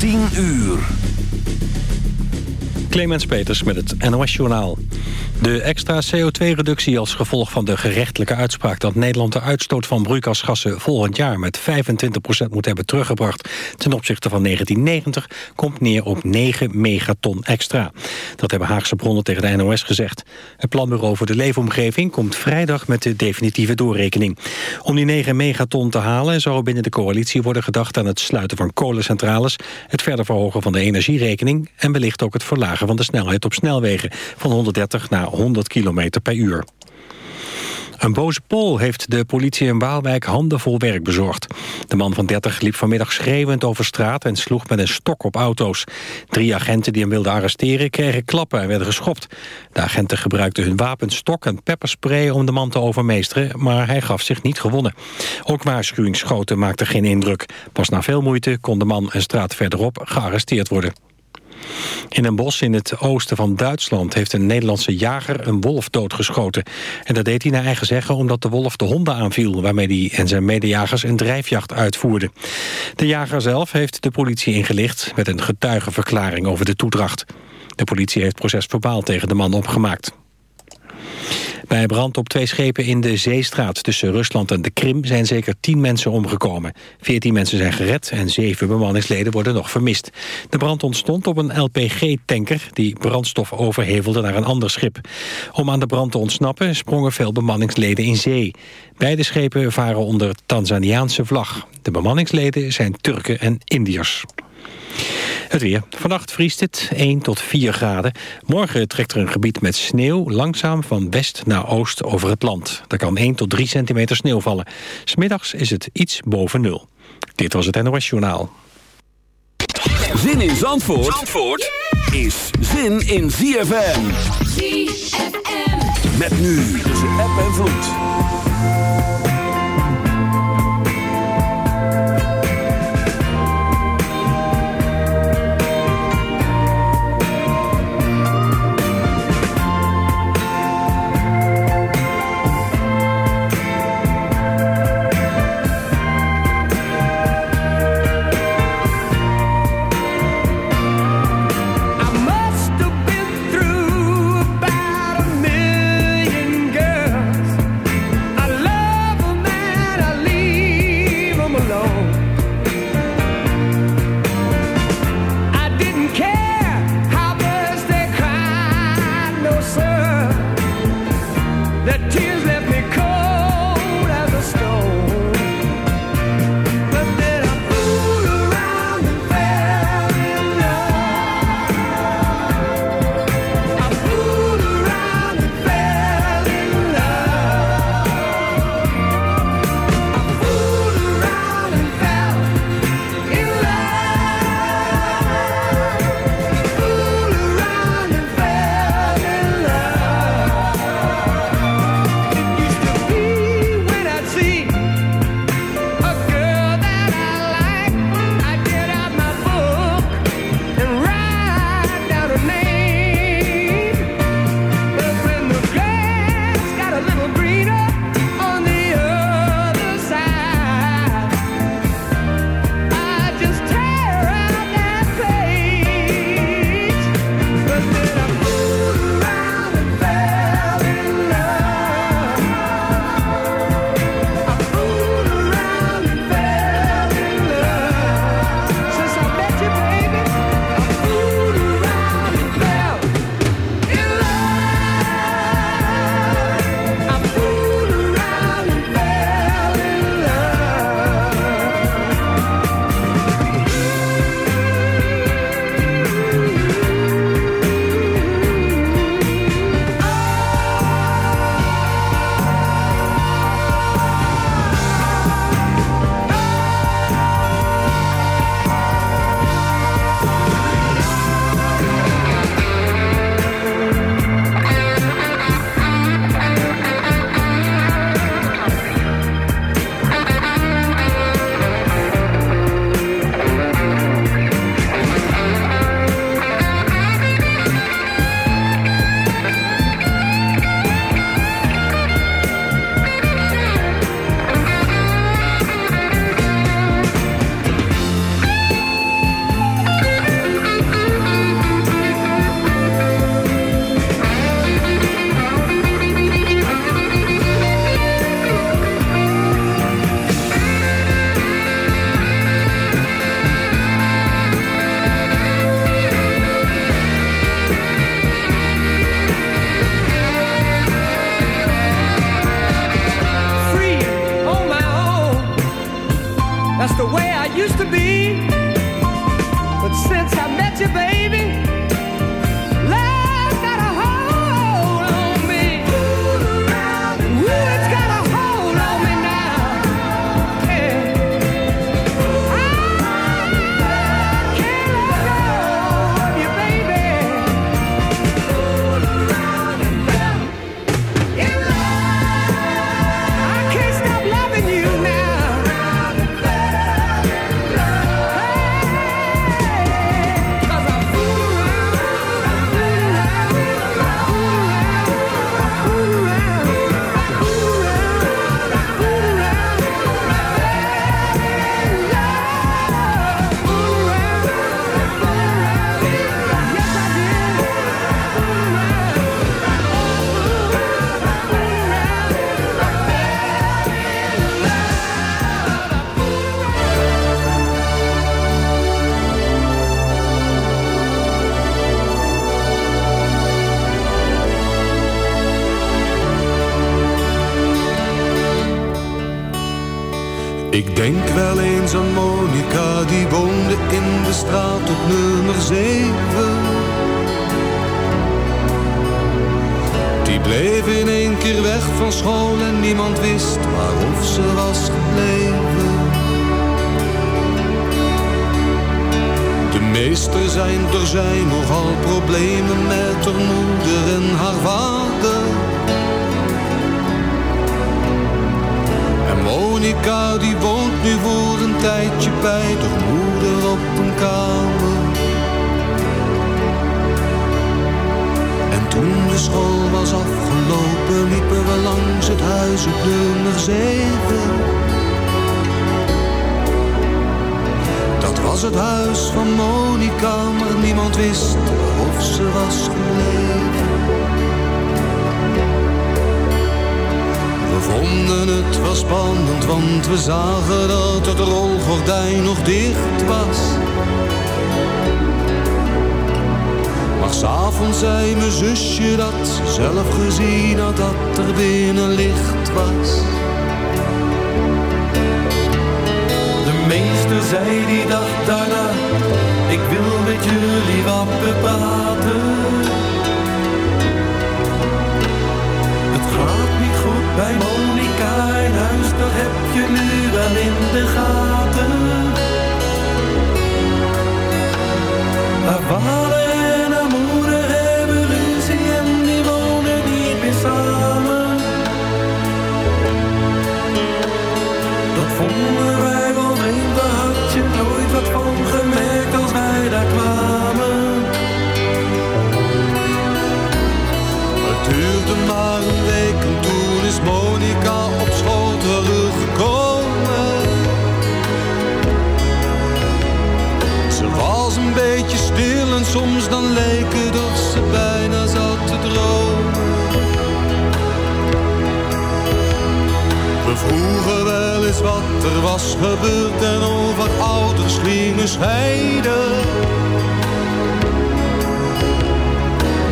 10 uur. Clemens Peters met het NOS-journaal. De extra CO2-reductie als gevolg van de gerechtelijke uitspraak... dat Nederland de uitstoot van broeikasgassen volgend jaar met 25% moet hebben teruggebracht... ten opzichte van 1990, komt neer op 9 megaton extra. Dat hebben Haagse bronnen tegen de NOS gezegd. Het Planbureau voor de Leefomgeving komt vrijdag met de definitieve doorrekening. Om die 9 megaton te halen zou binnen de coalitie worden gedacht... aan het sluiten van kolencentrales, het verder verhogen van de energierekening... en wellicht ook het verlagen van de snelheid op snelwegen van 130 naar 100 km per uur. Een boze Pool heeft de politie in Waalwijk handenvol werk bezorgd. De man van 30 liep vanmiddag schreeuwend over straat en sloeg met een stok op auto's. Drie agenten die hem wilden arresteren kregen klappen en werden geschopt. De agenten gebruikten hun wapenstok en pepperspray om de man te overmeesteren, maar hij gaf zich niet gewonnen. Ook waarschuwingsschoten maakten geen indruk. Pas na veel moeite kon de man een straat verderop gearresteerd worden. In een bos in het oosten van Duitsland heeft een Nederlandse jager een wolf doodgeschoten. En dat deed hij naar eigen zeggen omdat de wolf de honden aanviel... waarmee hij en zijn medejagers een drijfjacht uitvoerden. De jager zelf heeft de politie ingelicht met een getuigenverklaring over de toedracht. De politie heeft procesverbaal tegen de man opgemaakt. Bij brand op twee schepen in de Zeestraat tussen Rusland en de Krim zijn zeker tien mensen omgekomen. Veertien mensen zijn gered en zeven bemanningsleden worden nog vermist. De brand ontstond op een LPG-tanker die brandstof overhevelde naar een ander schip. Om aan de brand te ontsnappen sprongen veel bemanningsleden in zee. Beide schepen varen onder Tanzaniaanse vlag. De bemanningsleden zijn Turken en Indiërs. Het weer. Vannacht vriest het 1 tot 4 graden. Morgen trekt er een gebied met sneeuw langzaam van west naar oost over het land. Er kan 1 tot 3 centimeter sneeuw vallen. Smiddags is het iets boven nul. Dit was het NOS Journaal. Zin in Zandvoort, Zandvoort is zin in ZFM. ZFM. Met nu tussen app en vloed. Van Monica, maar niemand wist of ze was gebleven. We vonden het wel spannend, want we zagen dat het rolgordijn nog dicht was. Maar s'avonds zei mijn zusje dat ze zelf gezien had dat er binnen licht was. Zei die dag daarna, ik wil met jullie wat bepraten. Het gaat niet goed bij Monica in huis, dat heb je nu wel in de gaten. Haar vader en haar moeder hebben ruzie en die wonen niet meer samen. Dat vonden wij wel soms dan leek het ze bijna zat te dromen. We vroegen wel eens wat er was gebeurd en over ouders gingen scheiden.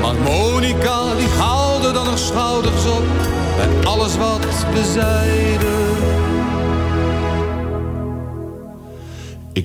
Maar Monica die haalde dan haar schouders op bij alles wat we zeiden.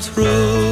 Through.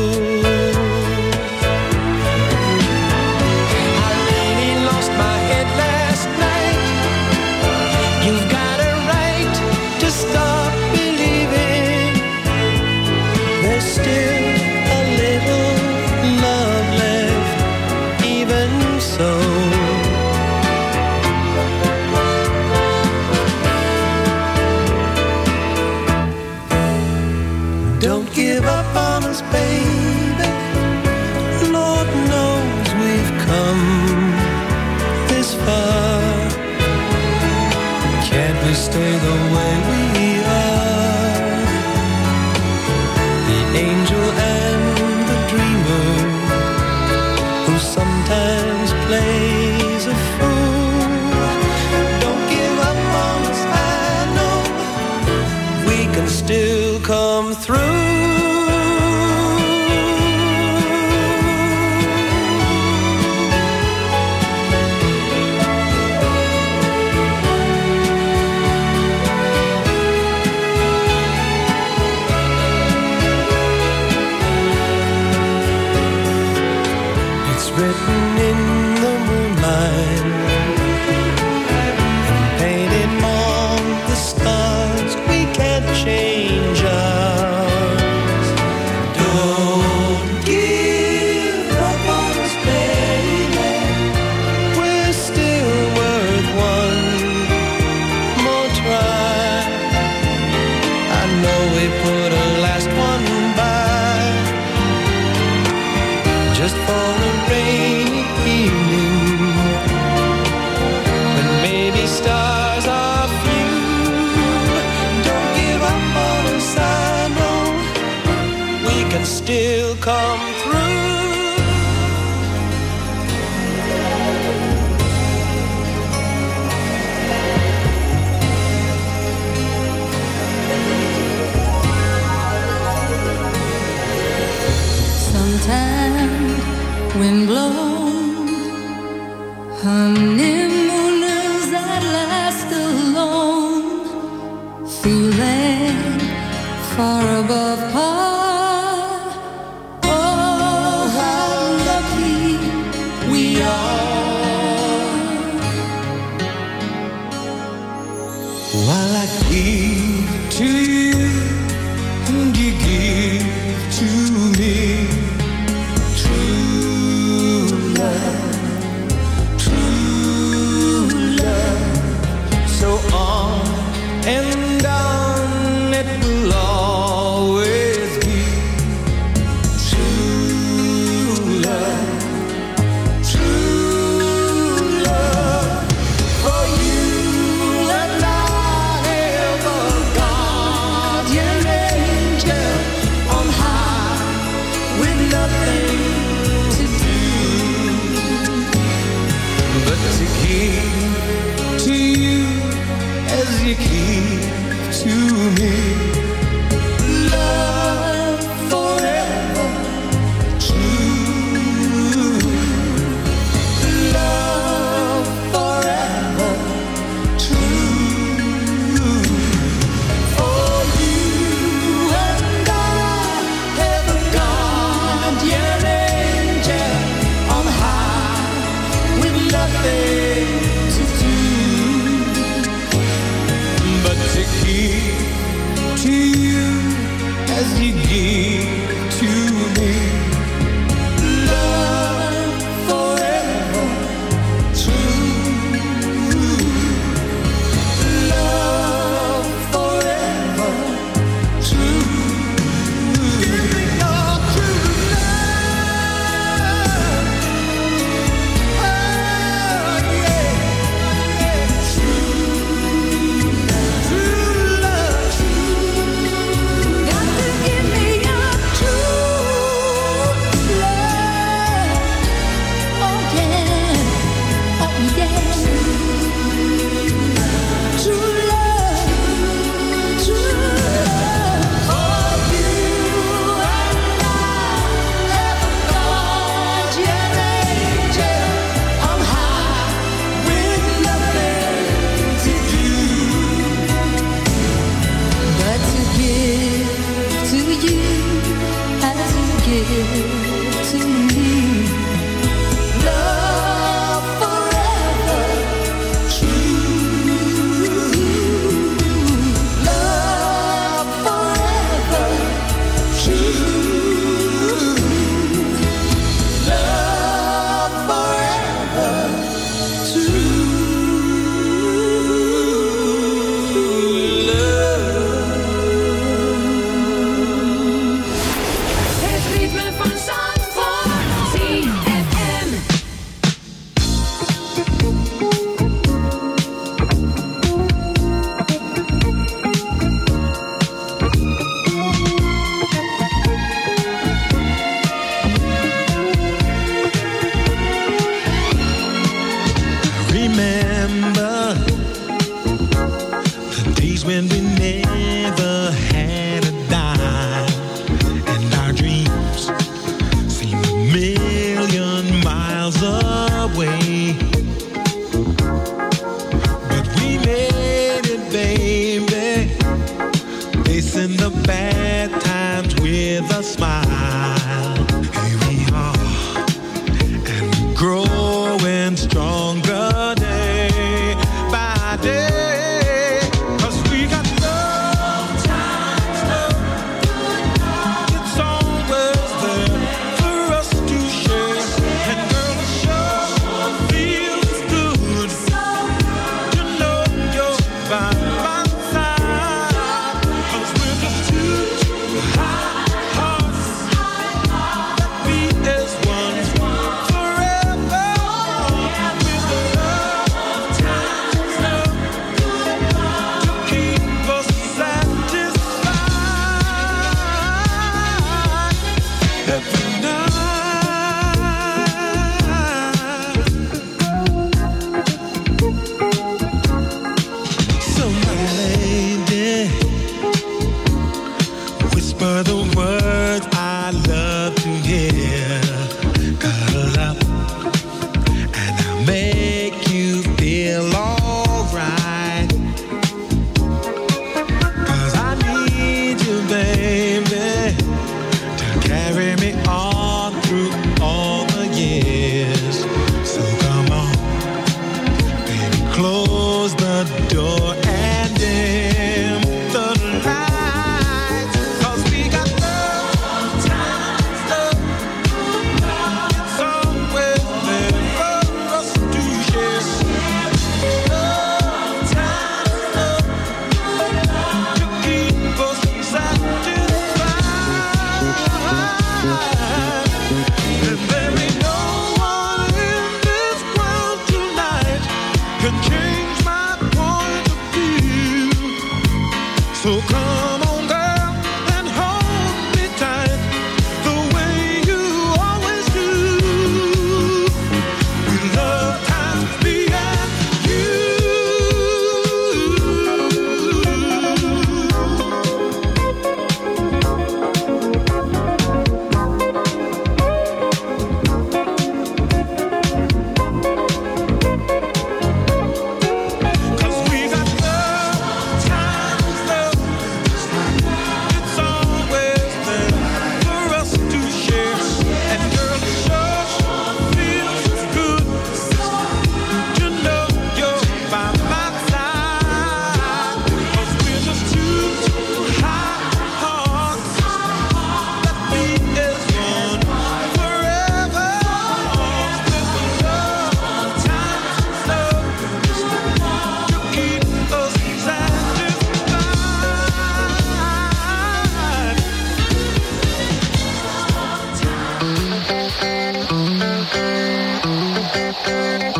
Música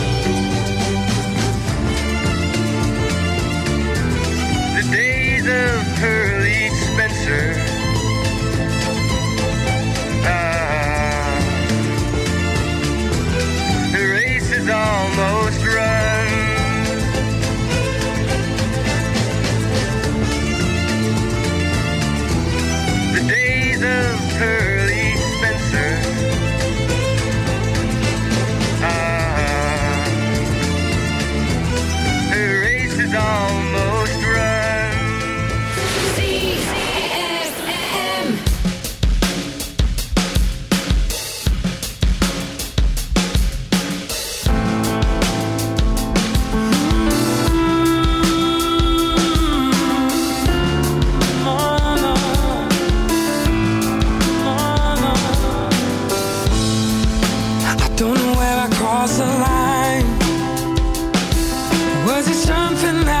Yeah. Cause it something that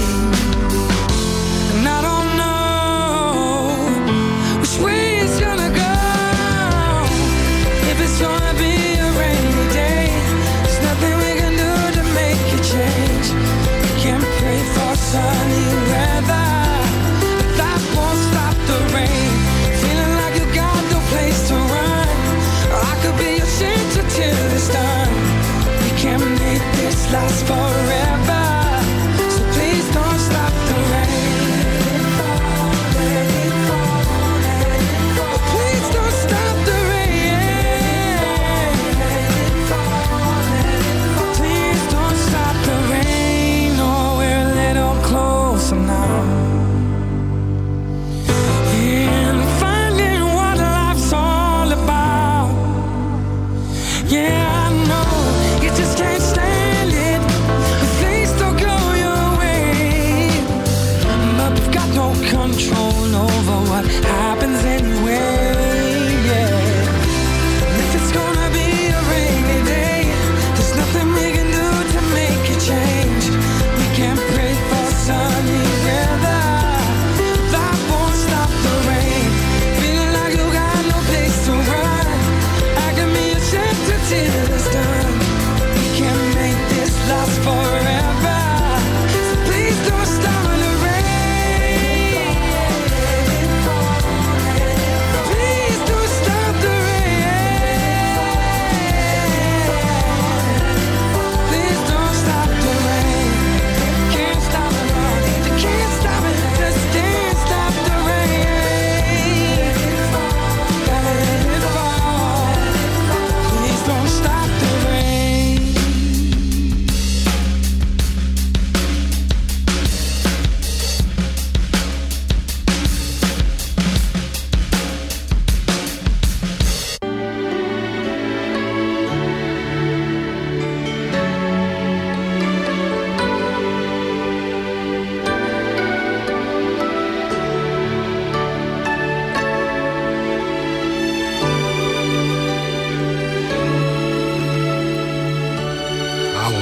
last forever.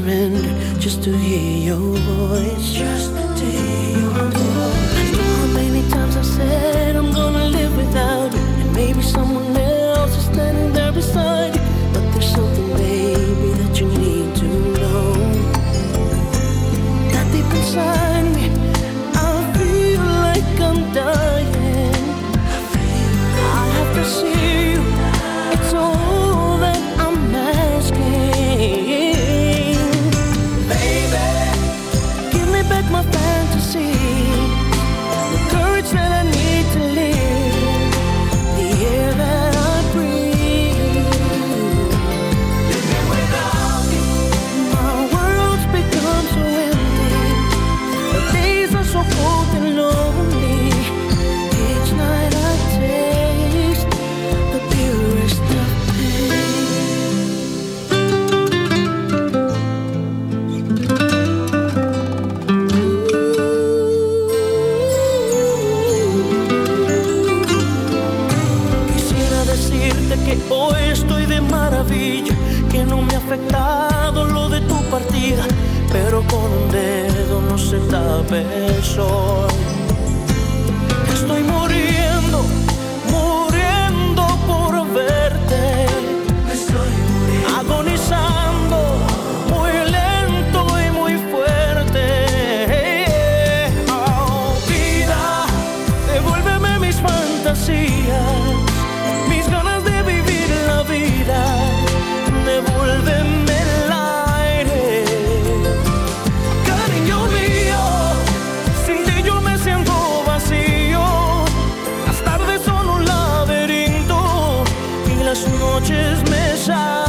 surrender just to hear your voice. Just to hear your voice. I know how many times I've said I'm gonna live without you, and maybe someone. special noches me salen.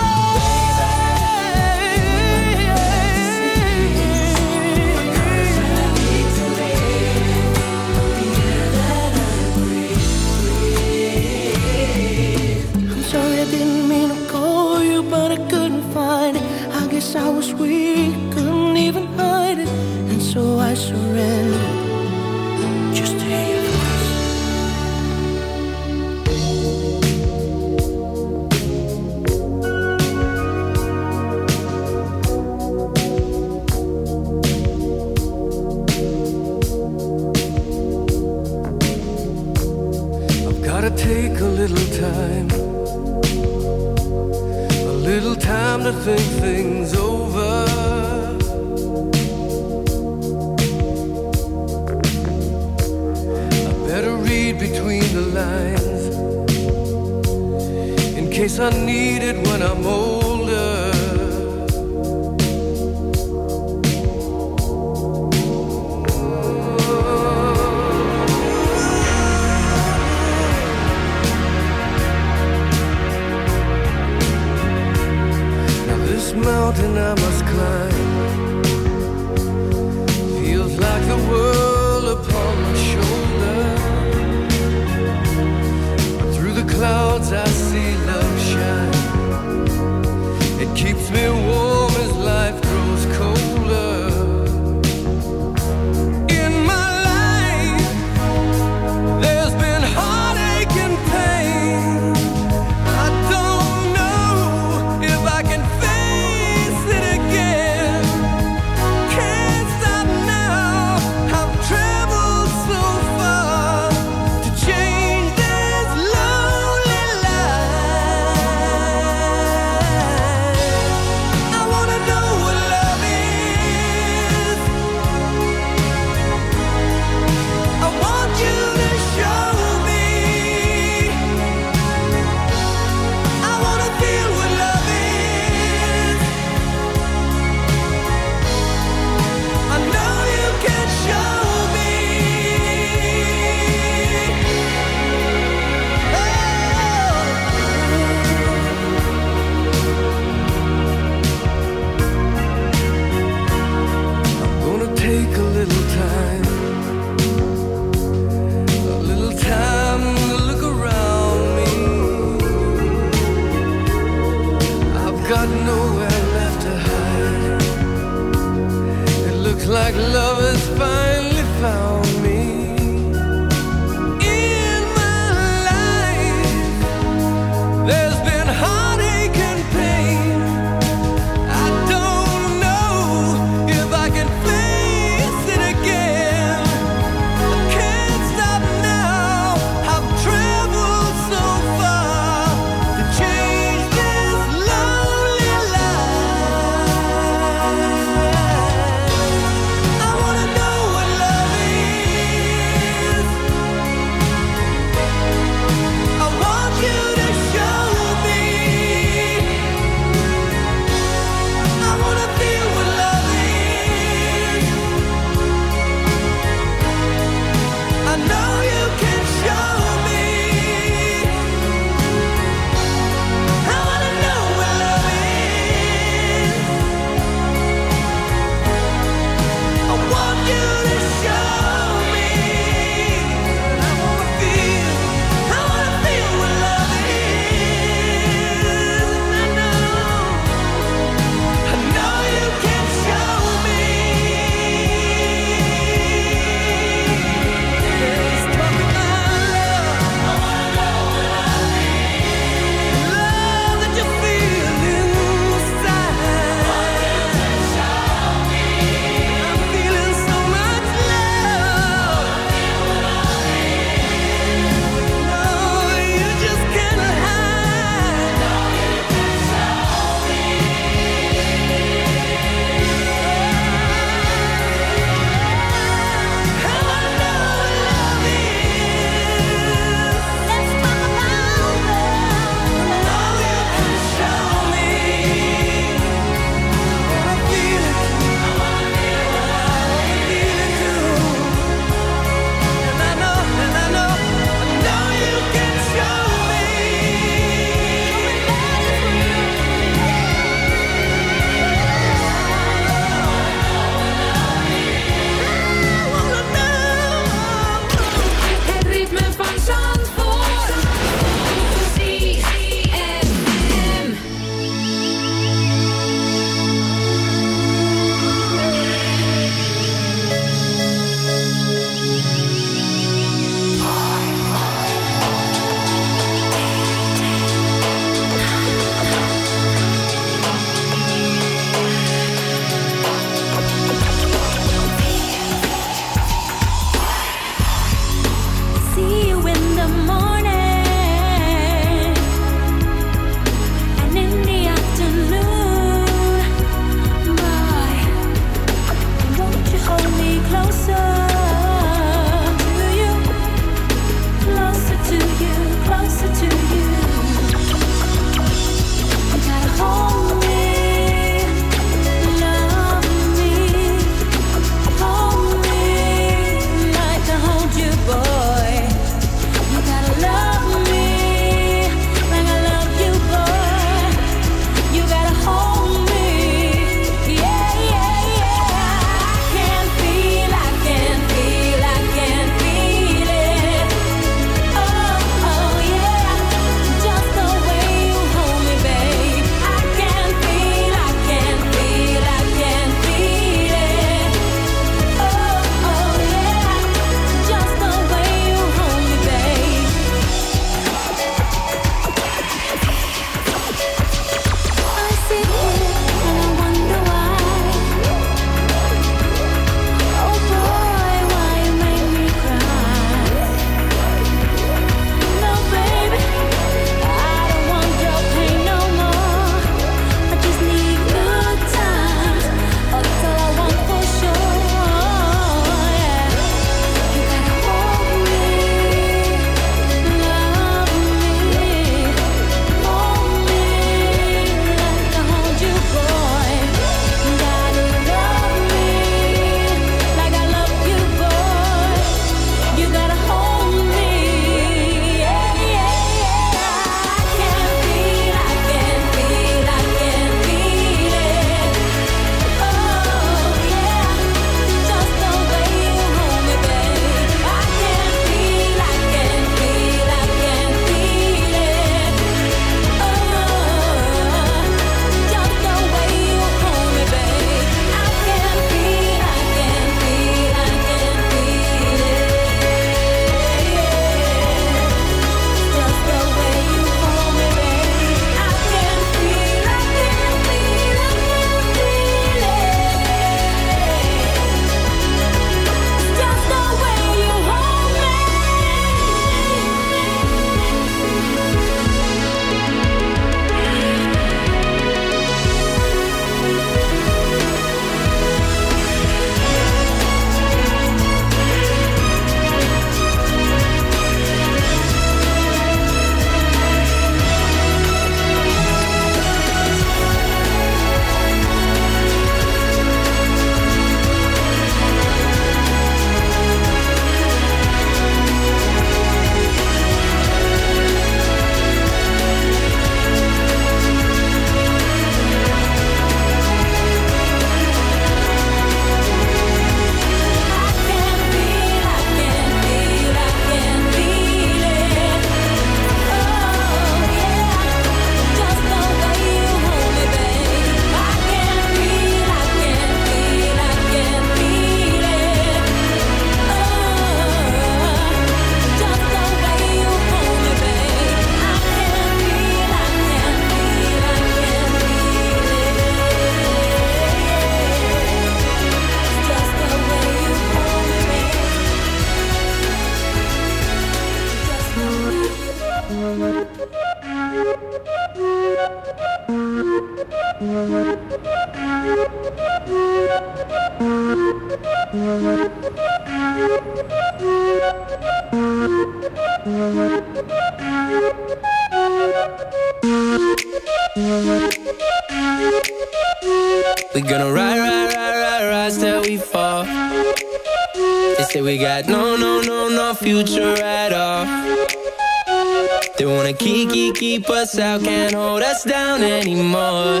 us out, can't hold us down anymore.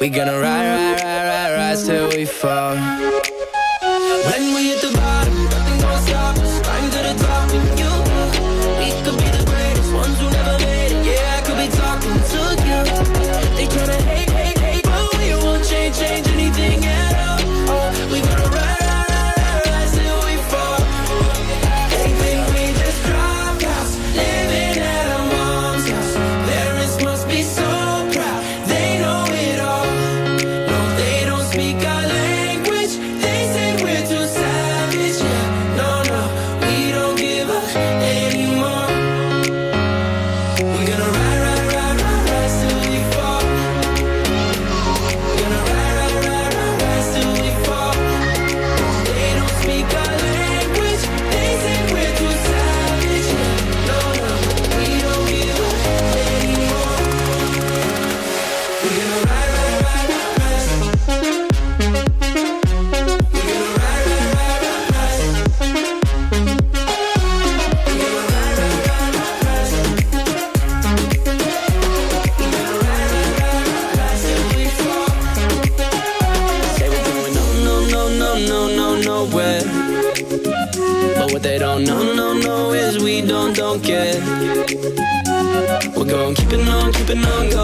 We gonna nothing I'm going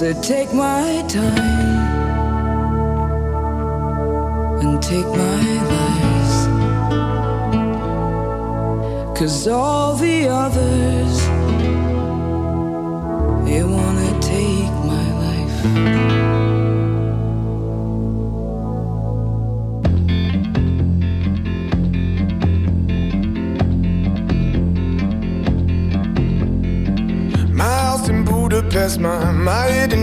said, Take my time and take my lies. Cause all the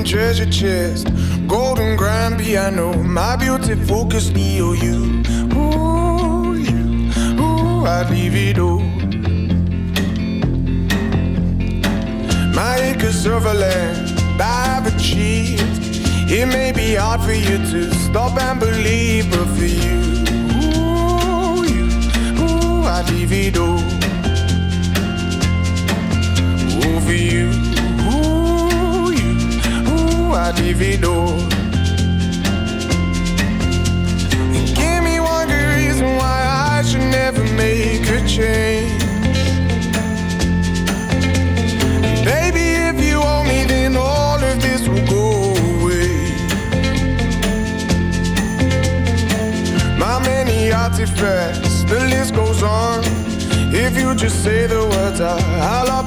treasure chest, golden grand piano, my beauty focus me or you. Ooh, you, ooh, I'd leave it all. My acres of land I've achieved. It may be hard for you to stop and believe you say the words I'll